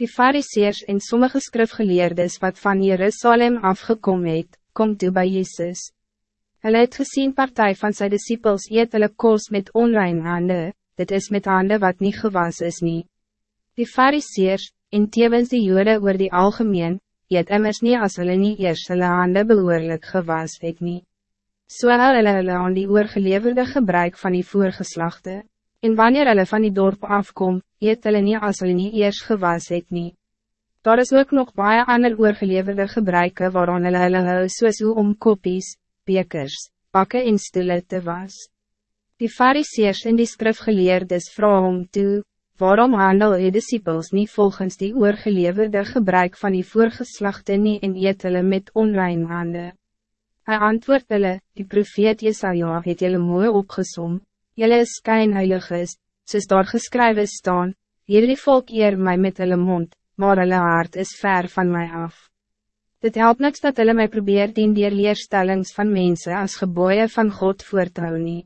Die fariseers en sommige skrifgeleerdes wat van Jerusalem afgekomen het, kom toe bij Jezus. Hulle het gezien partij van zijn disciples eet hulle koos met onrein hande, dit is met hande wat niet gewas is nie. Die fariseers, en tevens die jode oor die algemeen, eet immers nie as hulle nie eers hulle hande behoorlijk gewas het nie. So hou hulle hulle aan die oorgeleverde gebruik van die voorgeslachte. En wanneer hulle van die dorp afkom, eet hulle nie as hulle nie eers gewas het nie. Daar is ook nog baie ander oorgeleverde gebruike waaraan hulle hulle hou soos hoe om kopies, bekers, bakke en stoele te was. Die fariseers en die skrifgeleerdes vraag om toe, waarom handel die disciples niet volgens die oorgeleverde gebruik van die voorgeslachte nie en eet hulle met onrein hande. Hy antwoord hulle, die profeet Jesaja het julle mooi opgesom, julle is skynheilig is, soos daar geskrywe staan, hierdie volk eer my met hulle mond, maar hulle hart is ver van mij af. Dit helpt niks dat hulle my probeer dien dier leerstellings van mensen als geboeien van God voortrouw nie.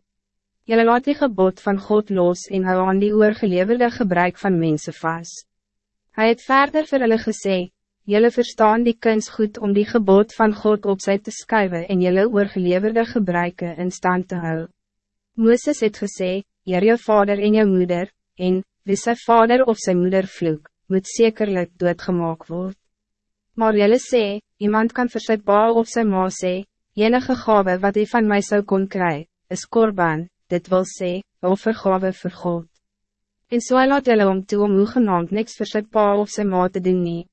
Julle laat die gebod van God los en hou aan die oorgeleverde gebruik van mensen vast. Hij het verder vir hulle gesê, Julle verstaan die kunst goed om die gebod van God op sy te skuiven en julle oorgeleverde gebruiken in stand te hou. Mooses het gesê, Eer jou vader en jou moeder, en, wie sy vader of sy moeder vloek, moet zekerlijk doodgemaak word. Maar jelle sê, iemand kan vir sy pa of sy ma sê, enige gave wat hij van mij zou kon kry, is korban, dit wil sê, offergave vir God. En so laat jelle om toe om hoegenaamd niks vir sy pa of sy ma te doen nie.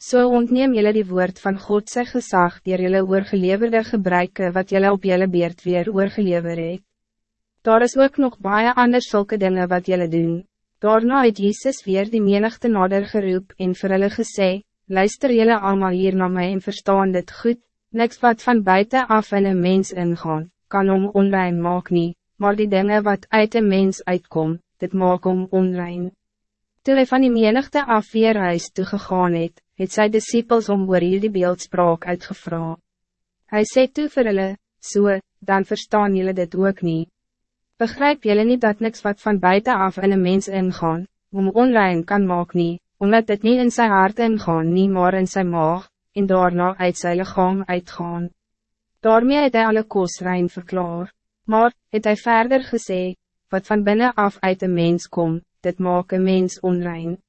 So ontneem jelle die woord van God sy gezag dier jelle oorgeleverde gebruike wat jelle op jelle beurt weer oorgelever het. Daar is ook nog baie anders zulke dingen wat jelle doen. Daarna het Jezus weer die menigte nader geroep en vir hulle gesê, luister jullie allemaal hier naar mij en verstaan dit goed, niks wat van buiten af in een mens ingaan, kan om onrein maak nie, maar die dingen wat uit een mens uitkom, dit maak om onrein. Toen hij van die menigte af weer huis toegegaan het, het sy disciples om oor die beeldspraak uitgevra. Hij sê toe vir hulle, so, dan verstaan jullie dit ook niet. Begrijp jullie niet dat niks wat van buiten af in een mens ingaan, om onrein kan maak nie, omdat het niet in zijn hart ingaan, niet maar in zijn maag, en daarna uit zijn lichaam uitgaan. Daarmee het hij alle koos rein verklaar, maar, het hij verder gesê, wat van binnen af uit de mens komt, dit maak een mens onrein.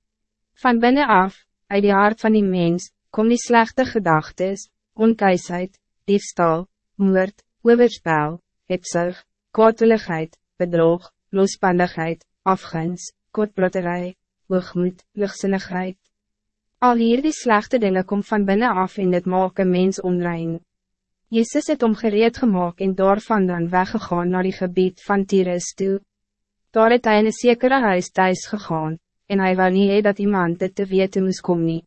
Van binnen af, uit die hart van die mens, kom die slechte gedachtes, onkeisheid, diefstal, moord, overspel, hebsug, kwaadwilligheid, bedrog, losbandigheid, afguns, kotplotterij, hoogmoed, lichtsinnigheid. Al hier die slechte dingen kom van binnen af en dit maak een mens onrein. Jezus het om gereed gemaakt en daarvan dan weggegaan naar die gebied van Tyrus toe. Daar het hy in een sekere huis thuis gegaan, en hij wou nie hee dat iemand dit te weten moest kom nie.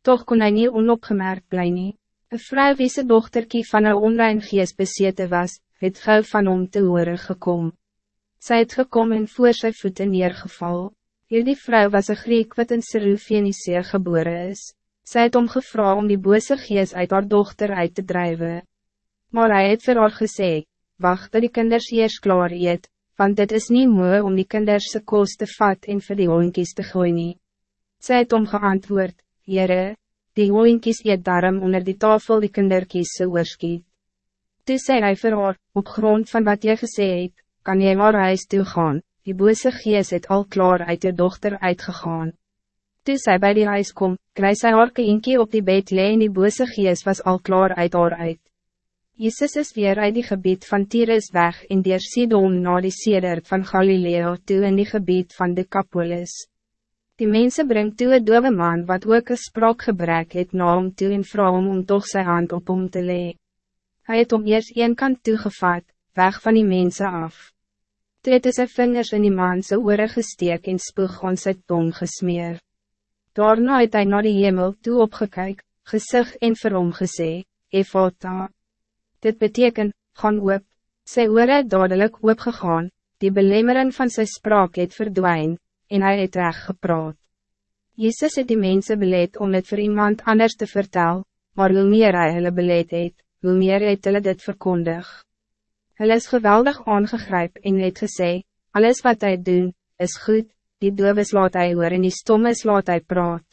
Toch kon hij niet onopgemerkt bly nie. Een vrou wie sy dochterkie van een onrein geest besete was, het gauw van om te horen gekom. Zij het gekom en voor sy voeten neergeval. Hierdie vrouw was een Griek wat in Serufenice geboren is. Zij het om gevra om die bose gees uit haar dochter uit te drijven. Maar hij het vir haar gesê, wacht dat die kinders eers klaar eet, want dit is niet mooi om die kinders se koos te vat en vir die hoinkies te gooi nie. Sy het om geantwoord, Heere, die hoinkies eet daarom onder die tafel die kinderkies se oorskiet. Toe sê hy vir haar, op grond van wat jy gesê het, kan jy maar huis toe gaan, die bose gees het al klaar uit de dochter uitgegaan. Toen zij bij die huis kom, krijg sy haar kindje op die bed lee en die bose gees was al klaar uit haar uit. Jezus is weer uit die gebied van Tyrus weg in die Sidon na die seder van Galileo toe in die gebied van Decapolis. Die mensen brengt toe een dove man wat ook een spraakgebrek het na om toe en vrou om om toch zijn hand op om te lee. Hij het om eerst een kant toegevat, weg van die mensen af. Toe het sy vingers in die man sy oore gesteek en spoeg aan sy tong gesmeer. Daarna het hy na die hemel toe opgekyk, gezig en vir hom gesê, Efata. Dit beteken, gaan oop, sy oore het dadelijk oopgegaan, die belemmering van sy spraak het verdwijn, en hij het recht gepraat. Jezus het die mensen beleid om het voor iemand anders te vertellen, maar hoe meer hy hulle beleid het, hoe meer het hulle dit verkondig. Hulle is geweldig aangegryp en het gesê, alles wat hij doen, is goed, die dove laat hy hoor en die stomme laat hy praat.